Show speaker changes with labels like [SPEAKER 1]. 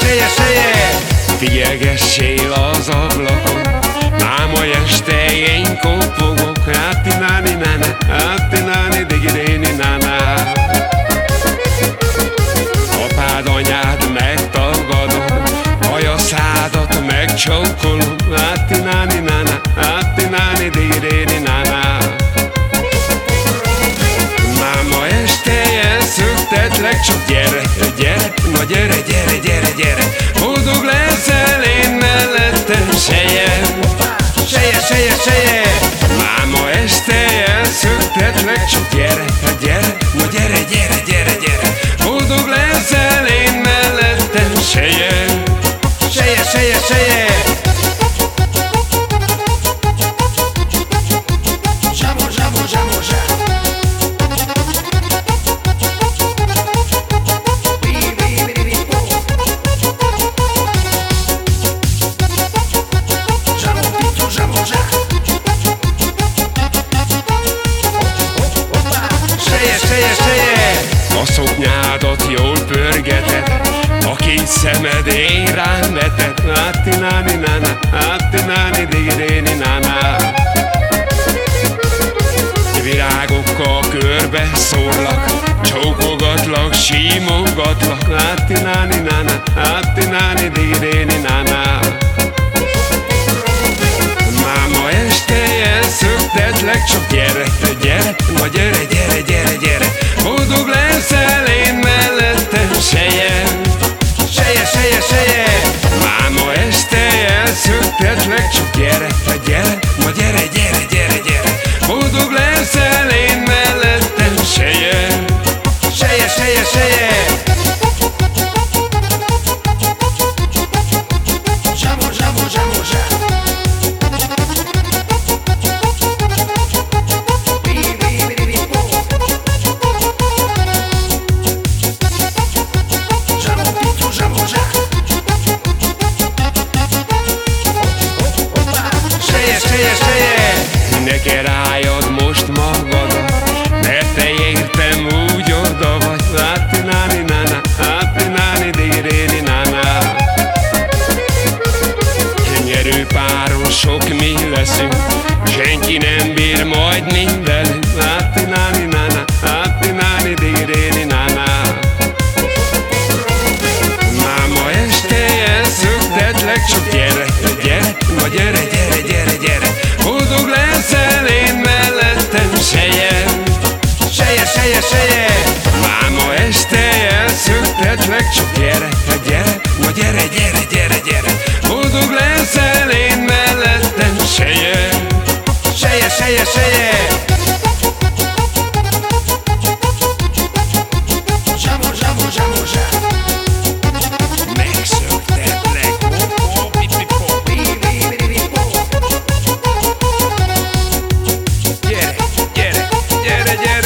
[SPEAKER 1] Seje, seje
[SPEAKER 2] Figyelgessél az ablakon. Ám a este én kopogok. Átti náni nána, átti náni digidéni nána Apád anyád megtagadom. Haja szádat megcsókolom. Átti náni nána, átti náni digidéni nána Máma este elszöktetlek Csak gyere, gyere, na gyere, Mamo este es su Seje,
[SPEAKER 1] seje, seje.
[SPEAKER 2] A szoknyádat jól pörgeted A két szemed én rám veted Átti náni nána, átti Virágokkal körbe szórlak Csókogatlak, simogatlak. Átti náni nána, Csak gyere, gyere, na gyere, gyere, gyere, gyere. Boldog leszel én mellettem seje
[SPEAKER 1] Seje, seje, seje
[SPEAKER 2] Máma este elszöktetlek Csak gyere, gyere, Ne rájad most magadat Mert te értem úgy oda vagy. Átti náni nána, átti náni digréni nána. Nyerő mi leszünk. Senki nem bír majd mi Seje,
[SPEAKER 1] seje
[SPEAKER 2] Máma este elszöktetlek Csak gyere, gyere, na gyere, gyere, gyere, gyere. Boldog leszel én mellettem seje
[SPEAKER 1] Seje, seje, seje bi, bo.
[SPEAKER 2] Gyere, gyere, gyere, gyere, gyere, gyere